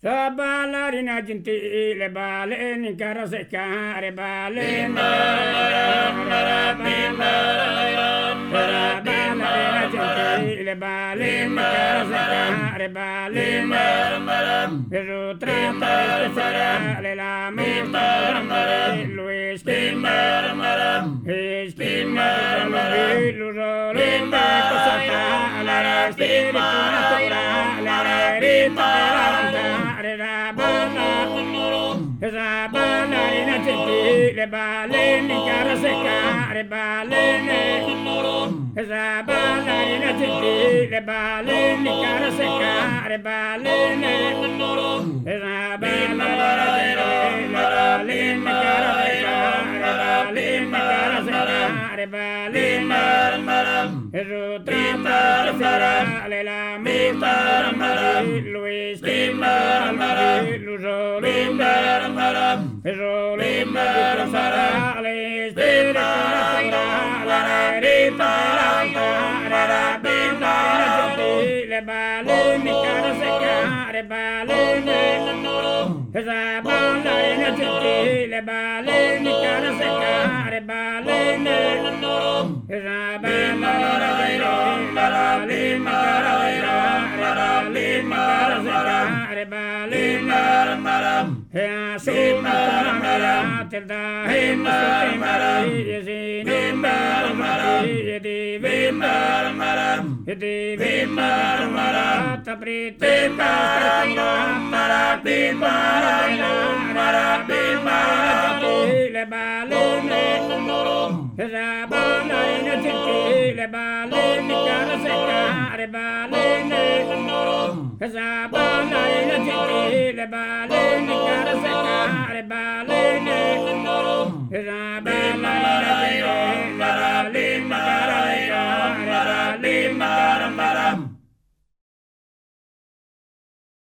Saballarina gentile, balen in cara seccare, balen. Saballarina gentile, balen in cara seccare, balen. Gesù tratta sarà la mente, lui spimma, spimma, lui le balene, cara seccare balene, esa balena zitti, le balene, cara seccare balene, esa balena, balene, cara seccare balene, cara seccare balene, eso trama, le la misma, Luis, Luis, Luis, Luis, Luis, Limber, Sarales, le balone, esa balone, le balone, cara seca, le balone, esa balone, le balone, cara seca, le balone, esa balone, le balone, cara seca, le balone,